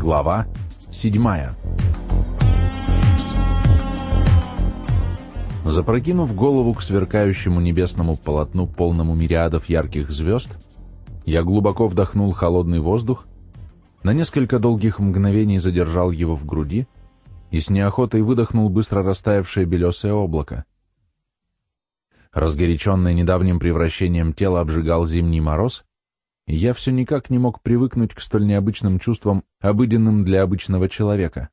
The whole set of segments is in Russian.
Глава седьмая. Запрокинув голову к сверкающему небесному полотну, полному мириадов ярких звезд, я глубоко вдохнул холодный воздух, на несколько долгих мгновений задержал его в груди и с неохотой выдохнул быстро растаявшее белесое облако. Разгоряченное недавним превращением тела обжигал зимний мороз, я все никак не мог привыкнуть к столь необычным чувствам, обыденным для обычного человека.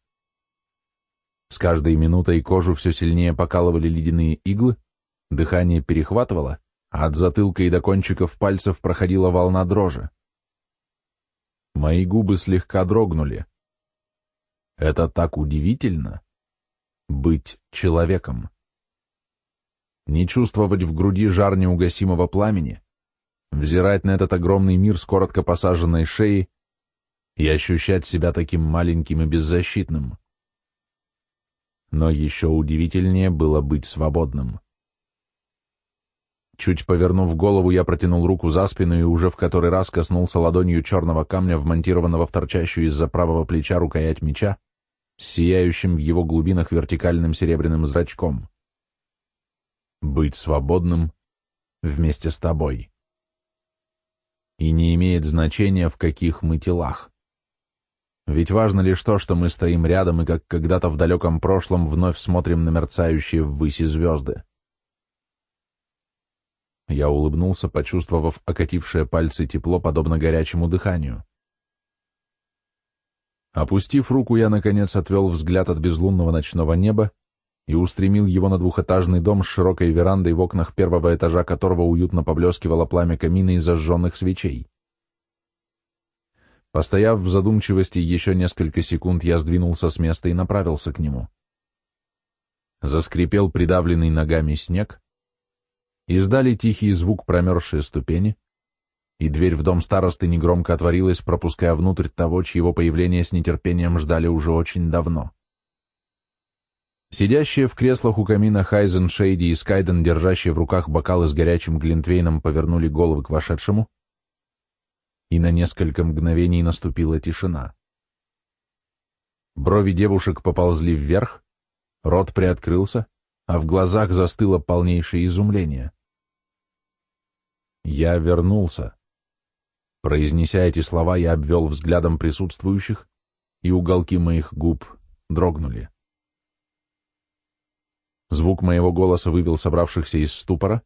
С каждой минутой кожу все сильнее покалывали ледяные иглы, дыхание перехватывало, а от затылка и до кончиков пальцев проходила волна дрожи. Мои губы слегка дрогнули. Это так удивительно — быть человеком. Не чувствовать в груди жар неугасимого пламени, взирать на этот огромный мир с коротко посаженной шеей и ощущать себя таким маленьким и беззащитным. Но еще удивительнее было быть свободным. Чуть повернув голову, я протянул руку за спину и уже в который раз коснулся ладонью черного камня, вмонтированного в торчащую из-за правого плеча рукоять меча, сияющим в его глубинах вертикальным серебряным зрачком. Быть свободным вместе с тобой. И не имеет значения, в каких мы телах. Ведь важно лишь то, что мы стоим рядом и как когда-то в далеком прошлом вновь смотрим на мерцающие ввыси звезды. Я улыбнулся, почувствовав окатившее пальцы тепло, подобно горячему дыханию. Опустив руку, я, наконец, отвел взгляд от безлунного ночного неба и устремил его на двухэтажный дом с широкой верандой, в окнах первого этажа которого уютно поблескивало пламя камина и зажженных свечей. Постояв в задумчивости еще несколько секунд, я сдвинулся с места и направился к нему. Заскрипел придавленный ногами снег, Издали тихий звук промерзшие ступени, и дверь в дом старосты негромко отворилась, пропуская внутрь того, чьего появления с нетерпением ждали уже очень давно. Сидящие в креслах у камина Хайзен, Шейди и Скайден, держащие в руках бокалы с горячим глинтвейном, повернули головы к вошедшему, и на несколько мгновений наступила тишина. Брови девушек поползли вверх, рот приоткрылся, а в глазах застыло полнейшее изумление. Я вернулся. Произнеся эти слова, я обвел взглядом присутствующих, и уголки моих губ дрогнули. Звук моего голоса вывел собравшихся из ступора,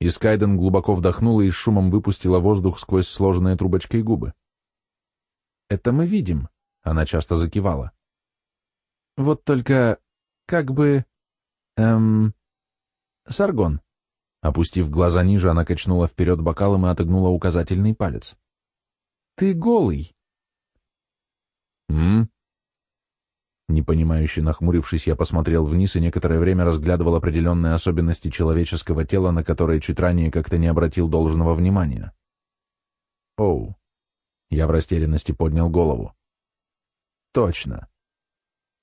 и Скайден глубоко вдохнула и шумом выпустила воздух сквозь сложенные трубочкой губы. «Это мы видим», — она часто закивала. «Вот только, как бы... эм... Саргон, Опустив глаза ниже, она качнула вперед бокалом и отогнула указательный палец. «Ты голый!» «М?» Непонимающе нахмурившись, я посмотрел вниз и некоторое время разглядывал определенные особенности человеческого тела, на которые чуть ранее как-то не обратил должного внимания. «Оу!» Я в растерянности поднял голову. «Точно.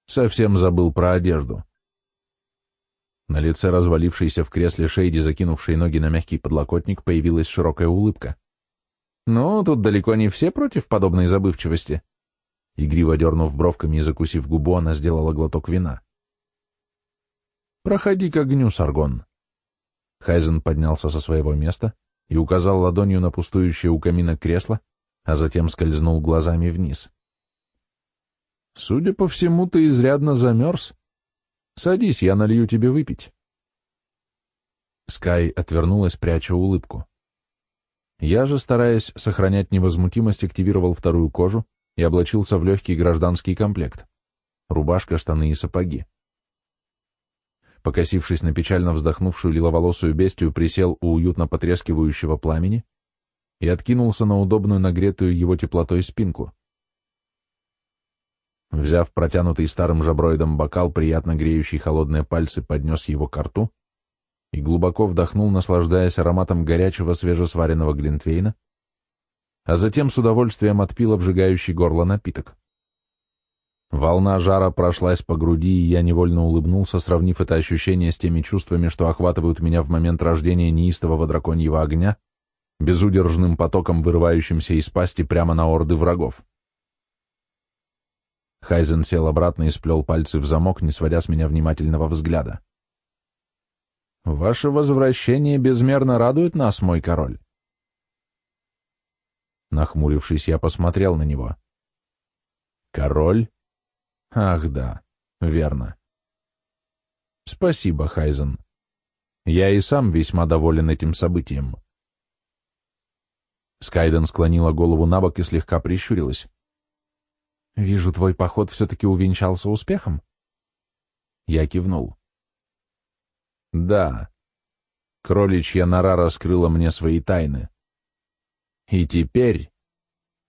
Совсем забыл про одежду. На лице развалившейся в кресле Шейди, закинувшей ноги на мягкий подлокотник, появилась широкая улыбка. «Ну, тут далеко не все против подобной забывчивости». Игриво дернув бровками и закусив губу, она сделала глоток вина. «Проходи к огню, Саргон». Хайзен поднялся со своего места и указал ладонью на пустующее у камина кресло, а затем скользнул глазами вниз. «Судя по всему, ты изрядно замерз», Садись, я налью тебе выпить. Скай отвернулась, пряча улыбку. Я же, стараясь сохранять невозмутимость, активировал вторую кожу и облачился в легкий гражданский комплект. Рубашка, штаны и сапоги. Покосившись на печально вздохнувшую лиловолосую бестию, присел у уютно потрескивающего пламени и откинулся на удобную нагретую его теплотой спинку. Взяв протянутый старым жаброидом бокал, приятно греющий холодные пальцы, поднес его к рту и глубоко вдохнул, наслаждаясь ароматом горячего свежесваренного глинтвейна, а затем с удовольствием отпил обжигающий горло напиток. Волна жара прошлась по груди, и я невольно улыбнулся, сравнив это ощущение с теми чувствами, что охватывают меня в момент рождения неистового драконьего огня, безудержным потоком, вырывающимся из пасти прямо на орды врагов. Хайзен сел обратно и сплел пальцы в замок, не сводя с меня внимательного взгляда. «Ваше возвращение безмерно радует нас, мой король». Нахмурившись, я посмотрел на него. «Король? Ах да, верно. Спасибо, Хайзен. Я и сам весьма доволен этим событием». Скайден склонила голову на бок и слегка прищурилась. «Вижу, твой поход все-таки увенчался успехом?» Я кивнул. «Да. Кроличья нора раскрыла мне свои тайны. И теперь...»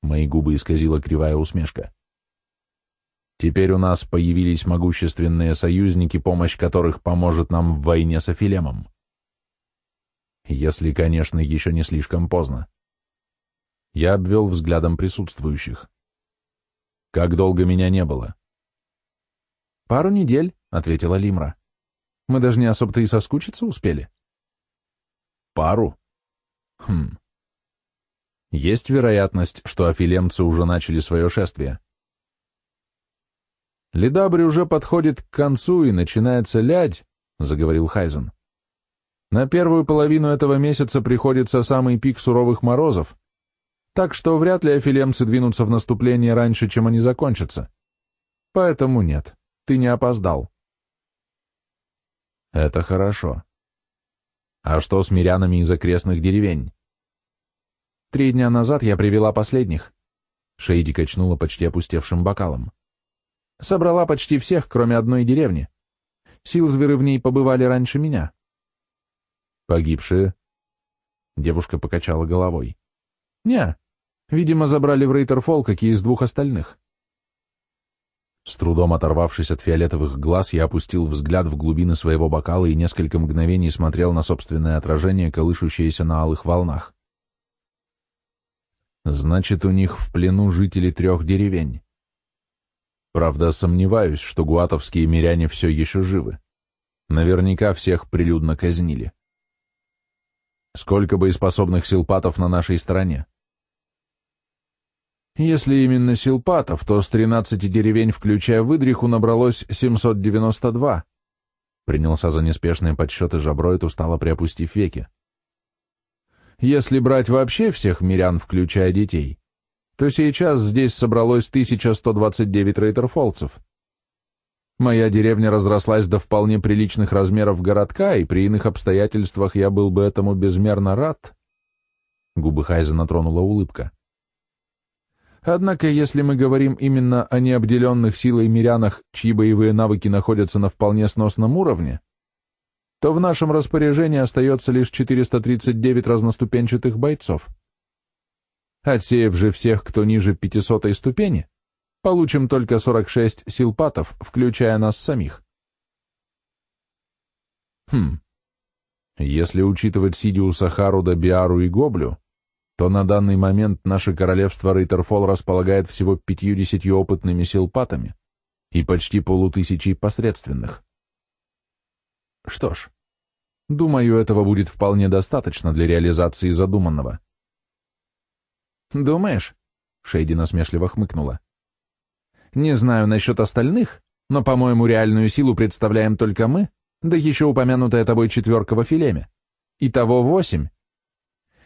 Мои губы исказила кривая усмешка. «Теперь у нас появились могущественные союзники, помощь которых поможет нам в войне с Афилемом. Если, конечно, еще не слишком поздно». Я обвел взглядом присутствующих. Как долго меня не было? Пару недель, ответила Лимра. Мы даже не особо-то и соскучиться успели. Пару? Хм. Есть вероятность, что афилемцы уже начали свое шествие. Ледабри уже подходит к концу и начинается лядь, заговорил Хайзен. На первую половину этого месяца приходится самый пик суровых морозов, так что вряд ли афилемцы двинутся в наступление раньше, чем они закончатся. Поэтому нет, ты не опоздал. Это хорошо. А что с мирянами из окрестных деревень? Три дня назад я привела последних. Шейди качнула почти опустевшим бокалом. Собрала почти всех, кроме одной деревни. Силзверы в ней побывали раньше меня. Погибшие? Девушка покачала головой. Не, Видимо, забрали в Рейтерфолл, и из двух остальных. С трудом оторвавшись от фиолетовых глаз, я опустил взгляд в глубины своего бокала и несколько мгновений смотрел на собственное отражение, колышущееся на алых волнах. Значит, у них в плену жители трех деревень. Правда, сомневаюсь, что гуатовские миряне все еще живы. Наверняка всех прилюдно казнили. Сколько боеспособных силпатов на нашей стороне? Если именно силпатов, то с 13 деревень, включая выдриху, набралось 792. Принялся за неспешные подсчеты Жаброид, устало приопустив веки. Если брать вообще всех мирян, включая детей, то сейчас здесь собралось 1129 рейтерфолцев. Моя деревня разрослась до вполне приличных размеров городка, и при иных обстоятельствах я был бы этому безмерно рад. Губы Хайзена тронула улыбка. Однако, если мы говорим именно о необделенных силой мирянах, чьи боевые навыки находятся на вполне сносном уровне, то в нашем распоряжении остается лишь 439 разноступенчатых бойцов. Отсеяв же всех, кто ниже 500 ступени, получим только 46 силпатов, включая нас самих. Хм. Если учитывать Сидиуса Харуда, Биару и Гоблю, то на данный момент наше королевство Рейтерфол располагает всего пятьюдесятью опытными силпатами и почти полутысячей посредственных. Что ж, думаю, этого будет вполне достаточно для реализации задуманного. «Думаешь?» — Шейди насмешливо хмыкнула. «Не знаю насчет остальных, но, по-моему, реальную силу представляем только мы, да еще упомянутая тобой четверка во Филеме. Итого восемь.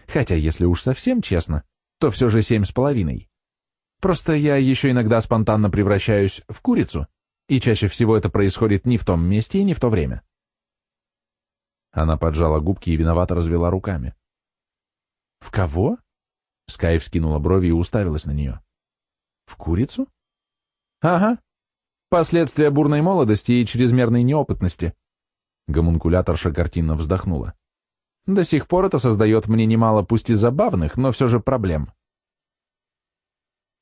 Хотя, если уж совсем честно, то все же семь с половиной. Просто я еще иногда спонтанно превращаюсь в курицу, и чаще всего это происходит не в том месте и не в то время. Она поджала губки и виновато развела руками. «В кого?» Скай вскинула брови и уставилась на нее. «В курицу?» «Ага. Последствия бурной молодости и чрезмерной неопытности». Гомункуляторша картинно вздохнула. До сих пор это создает мне немало, пусть и забавных, но все же проблем.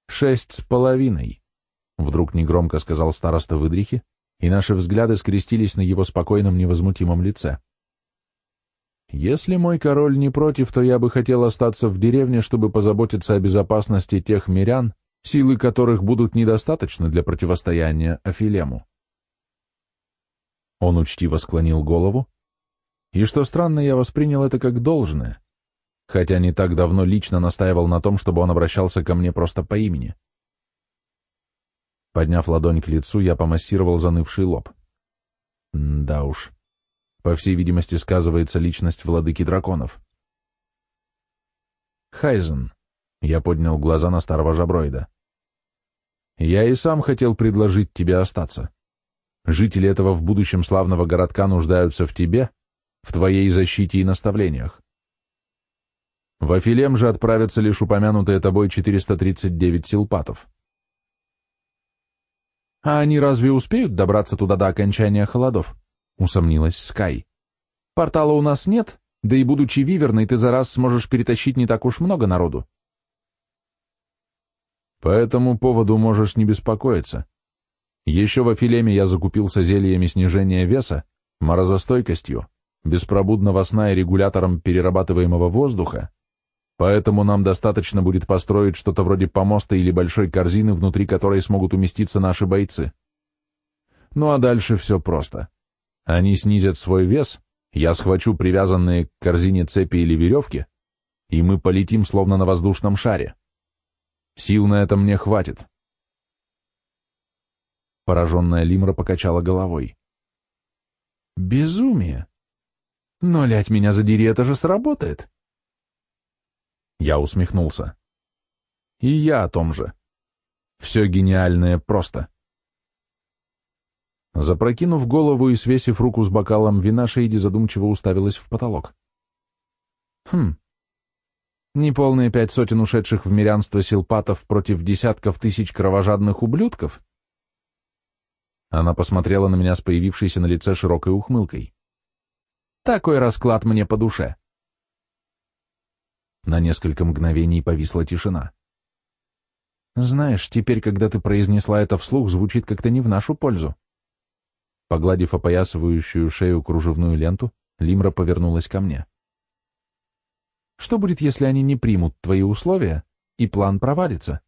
«Шесть с половиной», — вдруг негромко сказал староста выдрихи, и наши взгляды скрестились на его спокойном невозмутимом лице. «Если мой король не против, то я бы хотел остаться в деревне, чтобы позаботиться о безопасности тех мирян, силы которых будут недостаточны для противостояния Афилему». Он учтиво склонил голову, и что странно, я воспринял это как должное, хотя не так давно лично настаивал на том, чтобы он обращался ко мне просто по имени. Подняв ладонь к лицу, я помассировал занывший лоб. да уж. По всей видимости, сказывается личность владыки драконов. Хайзен. Я поднял глаза на старого жаброида. Я и сам хотел предложить тебе остаться. Жители этого в будущем славного городка нуждаются в тебе, в твоей защите и наставлениях. В Афилем же отправятся лишь упомянутые тобой 439 силпатов. «А они разве успеют добраться туда до окончания холодов?» — усомнилась Скай. «Портала у нас нет, да и будучи виверной, ты за раз сможешь перетащить не так уж много народу». «По этому поводу можешь не беспокоиться. Еще в Афилеме я закупился зельями снижения веса, морозостойкостью, беспробудного сна и регулятором перерабатываемого воздуха, Поэтому нам достаточно будет построить что-то вроде помоста или большой корзины, внутри которой смогут уместиться наши бойцы. Ну а дальше все просто. Они снизят свой вес, я схвачу привязанные к корзине цепи или веревки, и мы полетим словно на воздушном шаре. Сил на это мне хватит. Пораженная Лимра покачала головой. Безумие! Но, лять меня задери, это же сработает. Я усмехнулся. И я о том же. Все гениальное просто. Запрокинув голову и свесив руку с бокалом вина, Шейди задумчиво уставилась в потолок. Хм. Неполные пять сотен ушедших в мирянство силпатов против десятков тысяч кровожадных ублюдков? Она посмотрела на меня с появившейся на лице широкой ухмылкой. Такой расклад мне по душе. На несколько мгновений повисла тишина. «Знаешь, теперь, когда ты произнесла это вслух, звучит как-то не в нашу пользу». Погладив опоясывающую шею кружевную ленту, Лимра повернулась ко мне. «Что будет, если они не примут твои условия, и план провалится?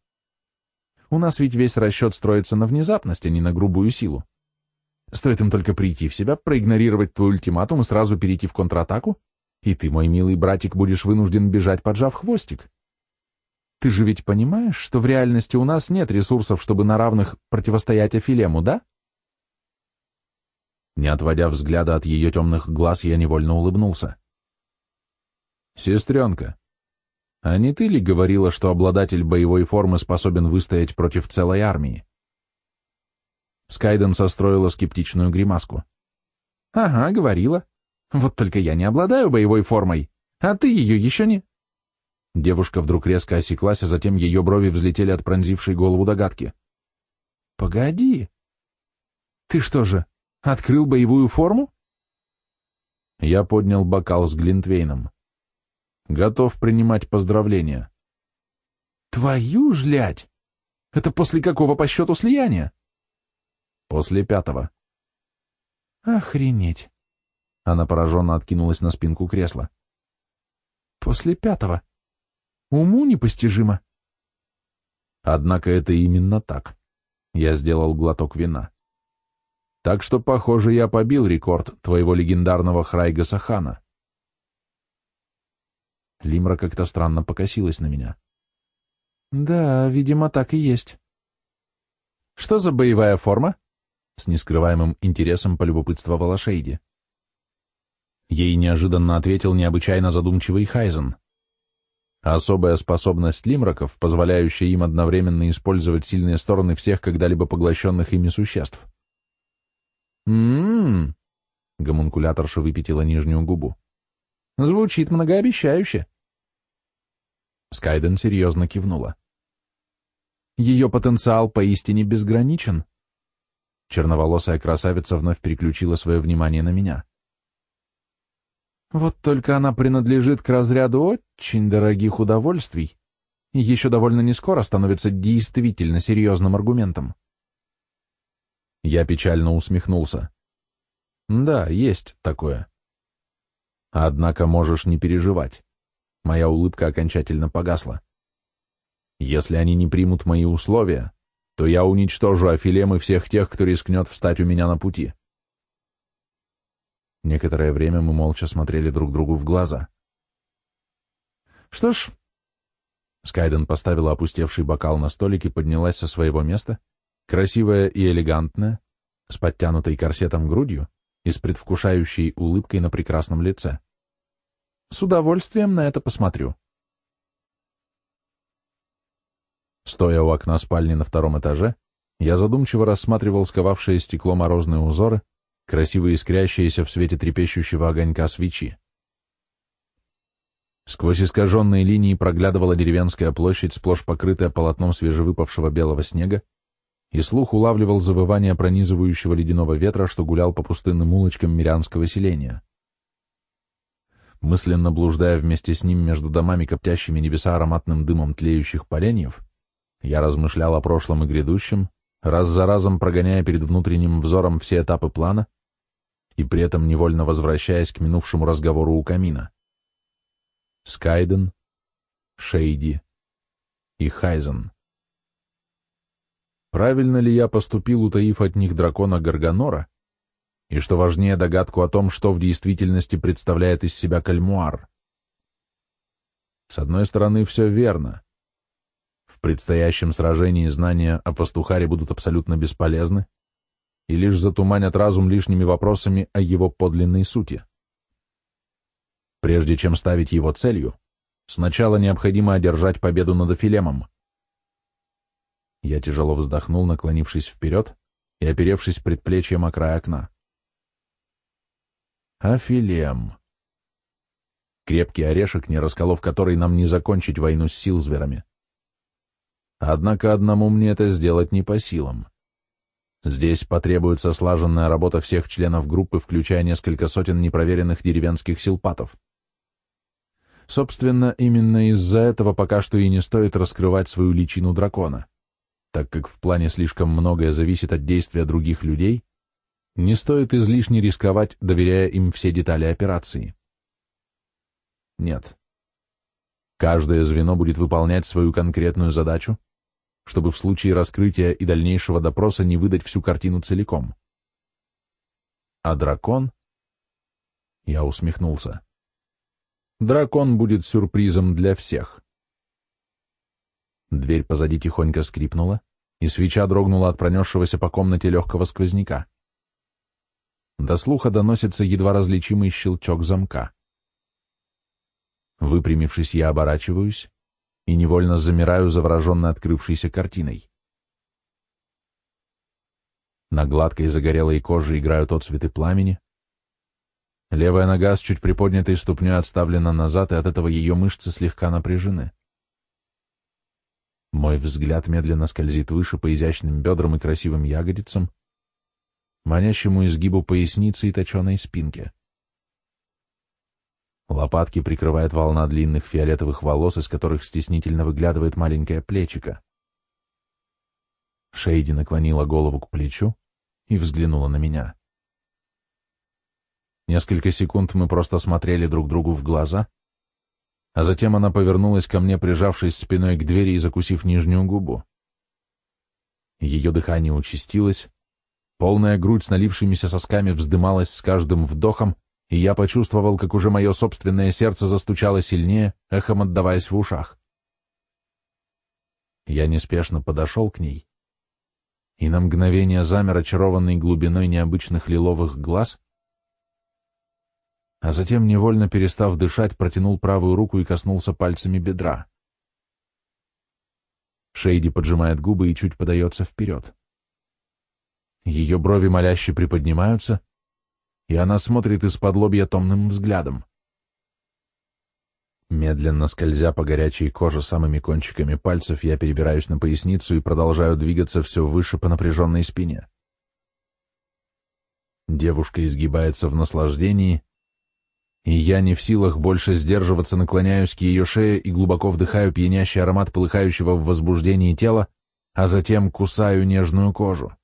У нас ведь весь расчет строится на внезапность, а не на грубую силу. Стоит им только прийти в себя, проигнорировать твой ультиматум и сразу перейти в контратаку, и ты, мой милый братик, будешь вынужден бежать, поджав хвостик. Ты же ведь понимаешь, что в реальности у нас нет ресурсов, чтобы на равных противостоять Афилему, да? Не отводя взгляда от ее темных глаз, я невольно улыбнулся. «Сестренка, а не ты ли говорила, что обладатель боевой формы способен выстоять против целой армии?» Скайден состроила скептичную гримаску. «Ага, говорила. Вот только я не обладаю боевой формой, а ты ее еще не...» Девушка вдруг резко осеклась, а затем ее брови взлетели от пронзившей голову догадки. «Погоди! Ты что же, открыл боевую форму?» Я поднял бокал с Глинтвейном. Готов принимать поздравления. «Твою жлять! Это после какого по счету слияния?» «После пятого». «Охренеть! Она пораженно откинулась на спинку кресла. После пятого. Уму непостижимо. Однако это именно так. Я сделал глоток вина. Так что, похоже, я побил рекорд твоего легендарного Храйга Сахана. Лимра как-то странно покосилась на меня. Да, видимо, так и есть. Что за боевая форма? С нескрываемым интересом полюбопытствовала Шейди. Ей неожиданно ответил необычайно задумчивый Хайзен. Особая способность лимраков, позволяющая им одновременно использовать сильные стороны всех когда-либо поглощенных ими существ. «М-м-м», гомункуляторша выпятила нижнюю губу. «Звучит многообещающе». Скайден серьезно кивнула. «Ее потенциал поистине безграничен». Черноволосая красавица вновь переключила свое внимание на меня. Вот только она принадлежит к разряду очень дорогих удовольствий и еще довольно нескоро становится действительно серьезным аргументом. Я печально усмехнулся. Да, есть такое. Однако можешь не переживать. Моя улыбка окончательно погасла. Если они не примут мои условия, то я уничтожу Афилем и всех тех, кто рискнет встать у меня на пути. Некоторое время мы молча смотрели друг другу в глаза. «Что ж...» Скайден поставила опустевший бокал на столик и поднялась со своего места, красивая и элегантная, с подтянутой корсетом грудью и с предвкушающей улыбкой на прекрасном лице. С удовольствием на это посмотрю. Стоя у окна спальни на втором этаже, я задумчиво рассматривал сковавшее стекло морозные узоры, красиво искрящиеся в свете трепещущего огонька свечи. Сквозь искаженные линии проглядывала деревенская площадь, сплошь покрытая полотном свежевыпавшего белого снега, и слух улавливал завывание пронизывающего ледяного ветра, что гулял по пустынным улочкам мирянского селения. Мысленно блуждая вместе с ним между домами, коптящими небеса ароматным дымом тлеющих поленьев, я размышлял о прошлом и грядущем, раз за разом прогоняя перед внутренним взором все этапы плана и при этом невольно возвращаясь к минувшему разговору у камина. Скайден, Шейди и Хайзен. Правильно ли я поступил, утаив от них дракона Гарганора, и, что важнее, догадку о том, что в действительности представляет из себя кальмуар? С одной стороны, все верно. В предстоящем сражении знания о пастухаре будут абсолютно бесполезны и лишь затуманят разум лишними вопросами о его подлинной сути. Прежде чем ставить его целью, сначала необходимо одержать победу над Афилемом. Я тяжело вздохнул, наклонившись вперед и оперевшись предплечьем о край окна. Афилем. Крепкий орешек, не расколов который нам не закончить войну с силзверами. Однако одному мне это сделать не по силам. Здесь потребуется слаженная работа всех членов группы, включая несколько сотен непроверенных деревенских силпатов. Собственно, именно из-за этого пока что и не стоит раскрывать свою личину дракона, так как в плане слишком многое зависит от действия других людей, не стоит излишне рисковать, доверяя им все детали операции. Нет. Каждое звено будет выполнять свою конкретную задачу, чтобы в случае раскрытия и дальнейшего допроса не выдать всю картину целиком. А дракон? Я усмехнулся. Дракон будет сюрпризом для всех. Дверь позади тихонько скрипнула, и свеча дрогнула от пронесшегося по комнате легкого сквозняка. До слуха доносится едва различимый щелчок замка. Выпрямившись, я оборачиваюсь и невольно замираю, завороженно открывшейся картиной. На гладкой загорелой коже играют отцветы пламени, Левая нога с чуть приподнятой ступней отставлена назад, и от этого ее мышцы слегка напряжены. Мой взгляд медленно скользит выше по изящным бедрам и красивым ягодицам, манящему изгибу поясницы и точеной спинке. Лопатки прикрывает волна длинных фиолетовых волос, из которых стеснительно выглядывает маленькое плечико. Шейди наклонила голову к плечу и взглянула на меня. Несколько секунд мы просто смотрели друг другу в глаза, а затем она повернулась ко мне, прижавшись спиной к двери и закусив нижнюю губу. Ее дыхание участилось, полная грудь с налившимися сосками вздымалась с каждым вдохом, и я почувствовал, как уже мое собственное сердце застучало сильнее, эхом отдаваясь в ушах. Я неспешно подошел к ней, и на мгновение замер очарованный глубиной необычных лиловых глаз, а затем, невольно перестав дышать, протянул правую руку и коснулся пальцами бедра. Шейди поджимает губы и чуть подается вперед. Ее брови моляще приподнимаются, и она смотрит из-под лобья томным взглядом. Медленно скользя по горячей коже самыми кончиками пальцев, я перебираюсь на поясницу и продолжаю двигаться все выше по напряженной спине. Девушка изгибается в наслаждении, и я не в силах больше сдерживаться, наклоняюсь к ее шее и глубоко вдыхаю пьянящий аромат полыхающего в возбуждении тела, а затем кусаю нежную кожу.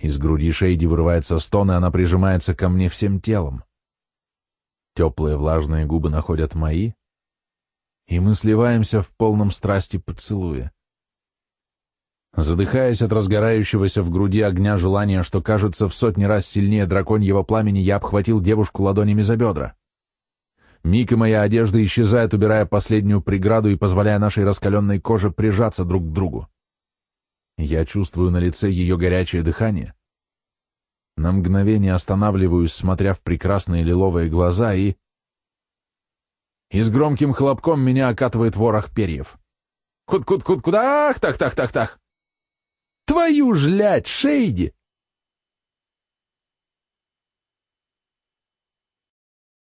Из груди Шейди вырывается стон, и она прижимается ко мне всем телом. Теплые влажные губы находят мои, и мы сливаемся в полном страсти поцелуя. Задыхаясь от разгорающегося в груди огня желания, что кажется в сотни раз сильнее драконьего пламени, я обхватил девушку ладонями за бедра. Миг и моя одежда исчезает, убирая последнюю преграду и позволяя нашей раскаленной коже прижаться друг к другу. Я чувствую на лице ее горячее дыхание. На мгновение останавливаюсь, смотря в прекрасные лиловые глаза, и... И с громким хлопком меня окатывает ворох перьев. Куд-куд-куд-куда? Ах, так-так-так-так! Твою ж лять, Шейди!